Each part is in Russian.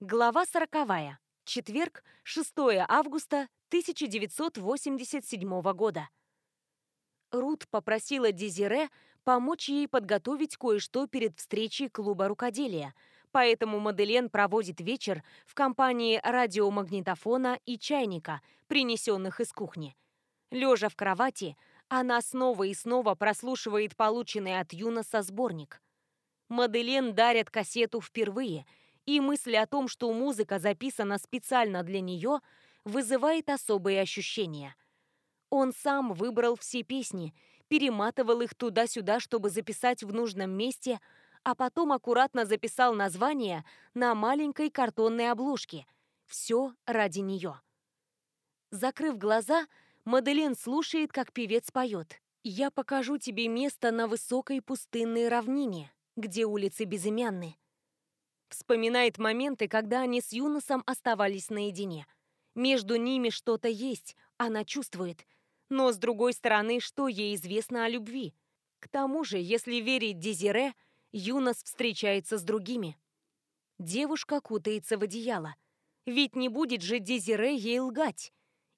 Глава сороковая. Четверг, 6 августа 1987 года. Рут попросила Дезире помочь ей подготовить кое-что перед встречей клуба рукоделия, поэтому Маделен проводит вечер в компании радиомагнитофона и чайника, принесенных из кухни. Лежа в кровати, она снова и снова прослушивает полученный от Юноса сборник. Маделен дарят кассету впервые, и мысль о том, что музыка записана специально для нее, вызывает особые ощущения. Он сам выбрал все песни, перематывал их туда-сюда, чтобы записать в нужном месте, а потом аккуратно записал название на маленькой картонной обложке. Все ради нее. Закрыв глаза, Маделен слушает, как певец поет. «Я покажу тебе место на высокой пустынной равнине, где улицы безымянны». Вспоминает моменты, когда они с Юносом оставались наедине. Между ними что-то есть, она чувствует. Но, с другой стороны, что ей известно о любви? К тому же, если верить Дезире, Юнос встречается с другими. Девушка кутается в одеяло. Ведь не будет же Дезире ей лгать.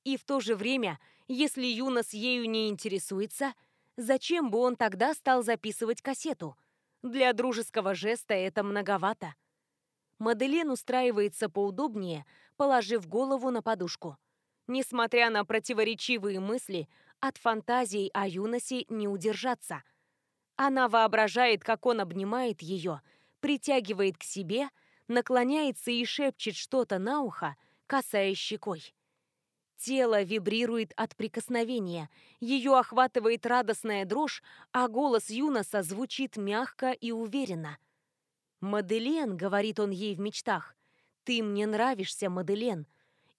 И в то же время, если Юнос ею не интересуется, зачем бы он тогда стал записывать кассету? Для дружеского жеста это многовато. Маделен устраивается поудобнее, положив голову на подушку. Несмотря на противоречивые мысли, от фантазий о Юносе не удержаться. Она воображает, как он обнимает ее, притягивает к себе, наклоняется и шепчет что-то на ухо, касаясь щекой. Тело вибрирует от прикосновения, ее охватывает радостная дрожь, а голос Юноса звучит мягко и уверенно. «Маделен», — говорит он ей в мечтах, — «ты мне нравишься, Маделен».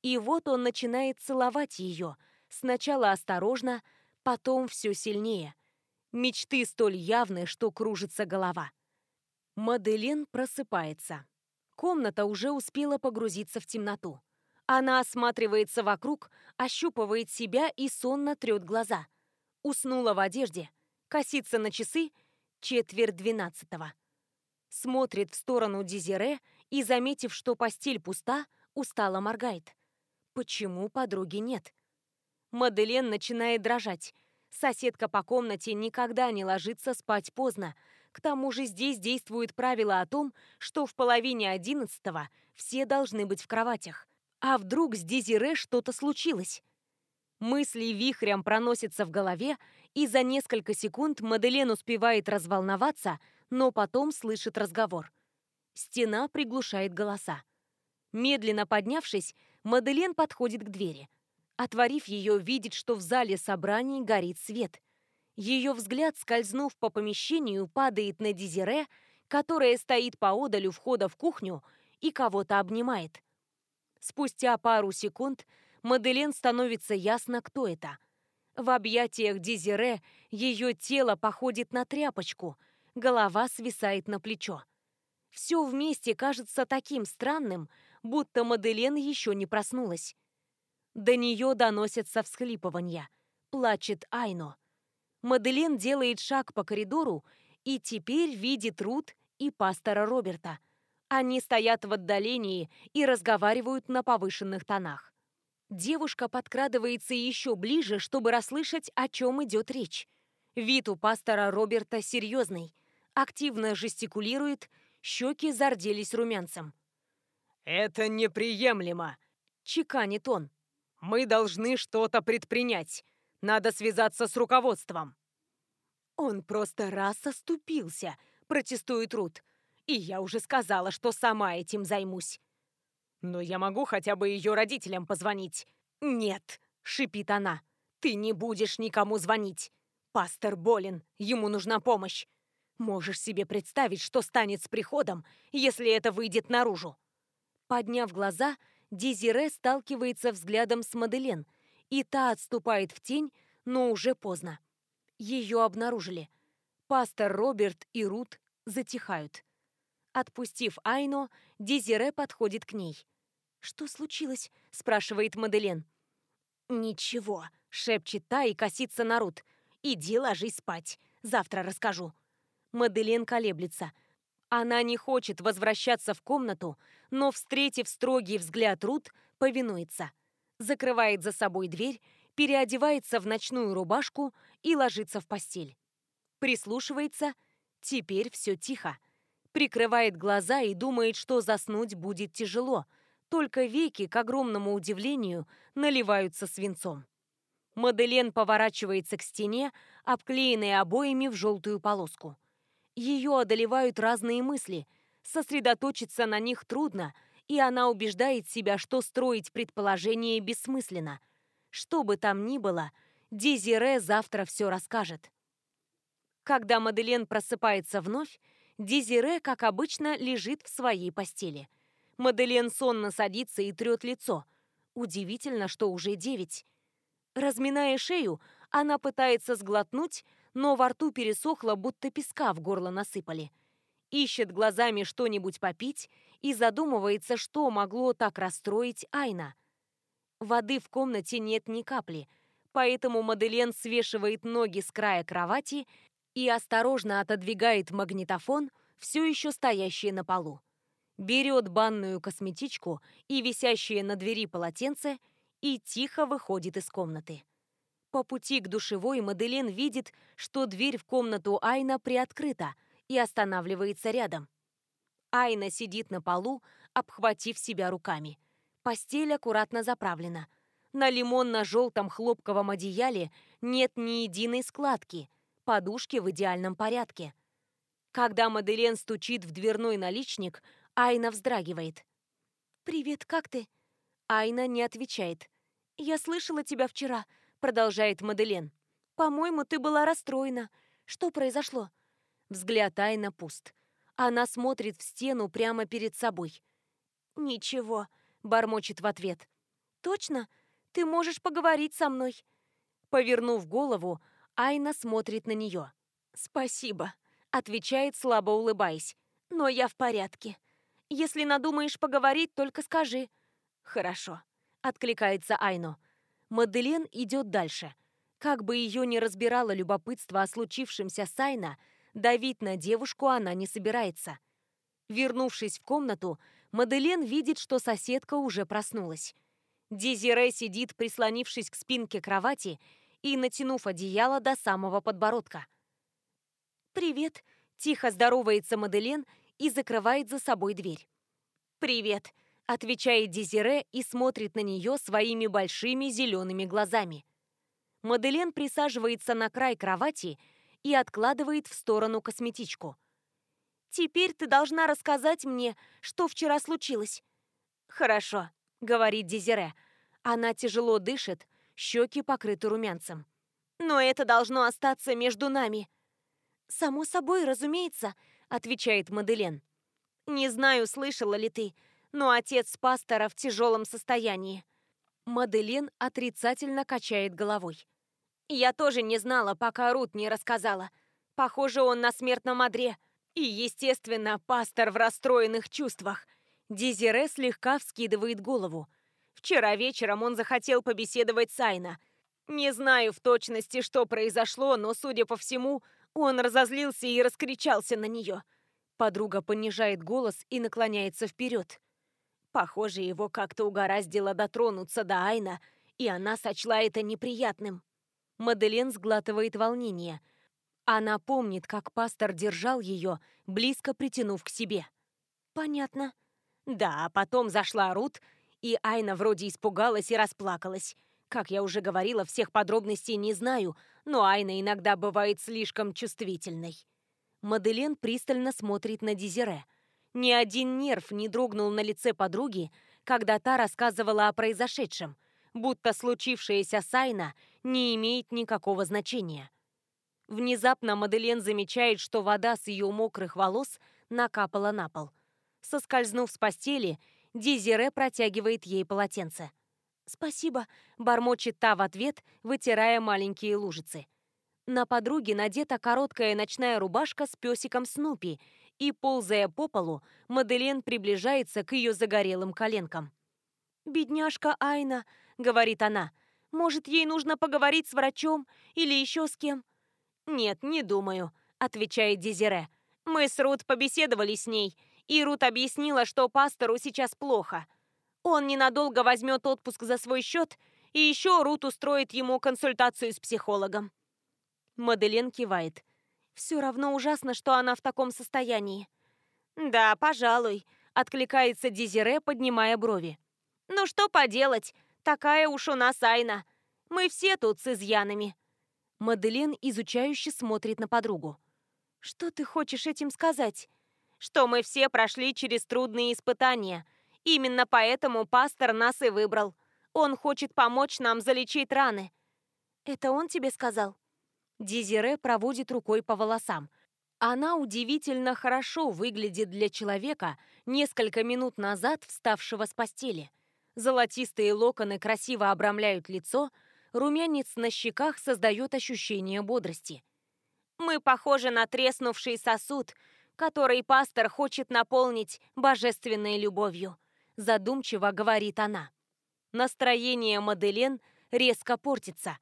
И вот он начинает целовать ее, сначала осторожно, потом все сильнее. Мечты столь явны, что кружится голова. Маделен просыпается. Комната уже успела погрузиться в темноту. Она осматривается вокруг, ощупывает себя и сонно трет глаза. Уснула в одежде, косится на часы, четверть двенадцатого. Смотрит в сторону Дизире и, заметив, что постель пуста, устало моргает. Почему подруги нет? Маделен начинает дрожать. Соседка по комнате никогда не ложится спать поздно. К тому же здесь действует правило о том, что в половине одиннадцатого все должны быть в кроватях. А вдруг с Дезире что-то случилось? Мысли вихрем проносятся в голове, и за несколько секунд Маделен успевает разволноваться, но потом слышит разговор. Стена приглушает голоса. Медленно поднявшись, Маделен подходит к двери. Отворив ее, видит, что в зале собраний горит свет. Ее взгляд, скользнув по помещению, падает на Дезире, которая стоит поодаль у входа в кухню и кого-то обнимает. Спустя пару секунд Маделен становится ясно, кто это. В объятиях Дезире ее тело походит на тряпочку, голова свисает на плечо. Все вместе кажется таким странным, будто Маделен еще не проснулась. До нее доносятся всхлипывания. Плачет Айно. Маделен делает шаг по коридору и теперь видит Рут и пастора Роберта – они стоят в отдалении и разговаривают на повышенных тонах. Девушка подкрадывается еще ближе, чтобы расслышать, о чем идет речь. Вид у пастора Роберта серьезный. Активно жестикулирует, щеки зарделись румянцем. «Это неприемлемо!» — чеканит он. «Мы должны что-то предпринять. Надо связаться с руководством». «Он просто раз оступился», — протестует Рут. И я уже сказала, что сама этим займусь. Но я могу хотя бы ее родителям позвонить. Нет, шипит она. Ты не будешь никому звонить. Пастор болен, ему нужна помощь. Можешь себе представить, что станет с приходом, если это выйдет наружу. Подняв глаза, Дезире сталкивается взглядом с Маделен, и та отступает в тень, но уже поздно. Ее обнаружили. Пастор Роберт и Рут затихают. Отпустив Айно, Дезире подходит к ней. «Что случилось?» – спрашивает Маделен. «Ничего», – шепчет та и косится на Рут. «Иди ложись спать. Завтра расскажу». Маделен колеблется. Она не хочет возвращаться в комнату, но, встретив строгий взгляд Рут, повинуется. Закрывает за собой дверь, переодевается в ночную рубашку и ложится в постель. Прислушивается. Теперь все тихо. Прикрывает глаза и думает, что заснуть будет тяжело. Только веки, к огромному удивлению, наливаются свинцом. Маделен поворачивается к стене, обклеенной обоями в желтую полоску. Ее одолевают разные мысли. Сосредоточиться на них трудно, и она убеждает себя, что строить предположение бессмысленно. Что бы там ни было, Дезире завтра все расскажет. Когда Маделен просыпается вновь, Дезире, как обычно, лежит в своей постели. Маделен сонно садится и трет лицо. Удивительно, что уже девять. Разминая шею, она пытается сглотнуть, но во рту пересохло, будто песка в горло насыпали. Ищет глазами что-нибудь попить и задумывается, что могло так расстроить Айна. Воды в комнате нет ни капли, поэтому Маделен свешивает ноги с края кровати и осторожно отодвигает магнитофон, все еще стоящий на полу. Берет банную косметичку и висящее на двери полотенце и тихо выходит из комнаты. По пути к душевой Маделин видит, что дверь в комнату Айна приоткрыта и останавливается рядом. Айна сидит на полу, обхватив себя руками. Постель аккуратно заправлена. На лимонно-желтом хлопковом одеяле нет ни единой складки, подушки в идеальном порядке. Когда Маделен стучит в дверной наличник, Айна вздрагивает. «Привет, как ты?» Айна не отвечает. «Я слышала тебя вчера продолжает Маделен. «По-моему, ты была расстроена. Что произошло?» Взгляд Айна пуст. Она смотрит в стену прямо перед собой. «Ничего», — бормочет в ответ. «Точно? Ты можешь поговорить со мной?» Повернув голову, Айна смотрит на нее. «Спасибо», — отвечает, слабо улыбаясь. «Но я в порядке. Если надумаешь поговорить, только скажи». «Хорошо», — откликается Айно. Маделен идет дальше. Как бы ее ни разбирало любопытство о случившемся Сайна, давить на девушку она не собирается. Вернувшись в комнату, Маделен видит, что соседка уже проснулась. Дезире сидит, прислонившись к спинке кровати и натянув одеяло до самого подбородка. «Привет», — тихо здоровается Маделен и закрывает за собой дверь. «Привет», отвечает Дезире и смотрит на нее своими большими зелеными глазами. Маделен присаживается на край кровати и откладывает в сторону косметичку. «Теперь ты должна рассказать мне, что вчера случилось». «Хорошо», — говорит Дезире. Она тяжело дышит, щеки покрыты румянцем. «Но это должно остаться между нами». «Само собой, разумеется», — отвечает Маделен. «Не знаю, слышала ли ты, но отец пастора в тяжелом состоянии. Маделин отрицательно качает головой. Я тоже не знала, пока Рут не рассказала. Похоже, он на смертном одре. И, естественно, пастор в расстроенных чувствах. Дезире слегка вскидывает голову. Вчера вечером он захотел побеседовать с Айна. Не знаю в точности, что произошло, но, судя по всему, он разозлился и раскричался на нее. Подруга понижает голос и наклоняется вперед. Похоже, его как-то угораздило дотронуться до Айна, и она сочла это неприятным. Маделен сглатывает волнение. Она помнит, как пастор держал ее, близко притянув к себе. «Понятно». Да, а потом зашла Рут, и Айна вроде испугалась и расплакалась. Как я уже говорила, всех подробностей не знаю, но Айна иногда бывает слишком чувствительной. Маделен пристально смотрит на Дезире – ни один нерв не дрогнул на лице подруги, когда та рассказывала о произошедшем, будто случившееся Сайна не имеет никакого значения. Внезапно Маделен замечает, что вода с ее мокрых волос накапала на пол. Соскользнув с постели, Дизире протягивает ей полотенце. «Спасибо», — бормочет та в ответ, вытирая маленькие лужицы. На подруге надета короткая ночная рубашка с песиком Снупи и, ползая по полу, Маделен приближается к ее загорелым коленкам. «Бедняжка Айна», — говорит она, — «может, ей нужно поговорить с врачом или еще с кем?» «Нет, не думаю», — отвечает Дезире. Мы с Рут побеседовали с ней, и Рут объяснила, что пастору сейчас плохо. Он ненадолго возьмет отпуск за свой счет, и еще Рут устроит ему консультацию с психологом. Маделен кивает. Все равно ужасно, что она в таком состоянии. «Да, пожалуй», — откликается Дезире, поднимая брови. «Ну что поделать, такая уж у нас Айна. Мы все тут с изъянами». Маделен изучающе смотрит на подругу. «Что ты хочешь этим сказать?» «Что мы все прошли через трудные испытания. Именно поэтому пастор нас и выбрал. Он хочет помочь нам залечить раны». «Это он тебе сказал?» Дизире проводит рукой по волосам. Она удивительно хорошо выглядит для человека, несколько минут назад вставшего с постели. Золотистые локоны красиво обрамляют лицо, румянец на щеках создает ощущение бодрости. Мы похожи на треснувший сосуд, который пастор хочет наполнить божественной любовью, задумчиво говорит она. Настроение Маделен резко портится.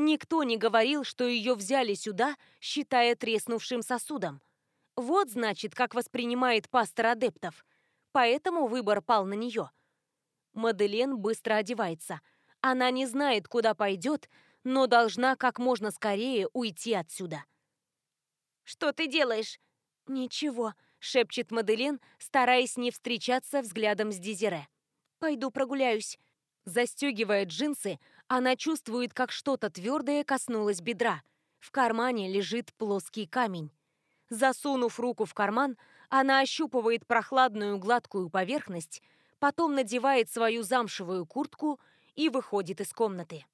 Никто не говорил, что ее взяли сюда, считая треснувшим сосудом. Вот, значит, как воспринимает пастор адептов. Поэтому выбор пал на нее. Маделен быстро одевается. Она не знает, куда пойдет, но должна как можно скорее уйти отсюда. «Что ты делаешь?» «Ничего», — шепчет Маделин, стараясь не встречаться взглядом с Дизере. «Пойду прогуляюсь». Застегивая джинсы, она чувствует, как что-то твердое коснулось бедра. В кармане лежит плоский камень. Засунув руку в карман, она ощупывает прохладную гладкую поверхность, потом надевает свою замшевую куртку и выходит из комнаты.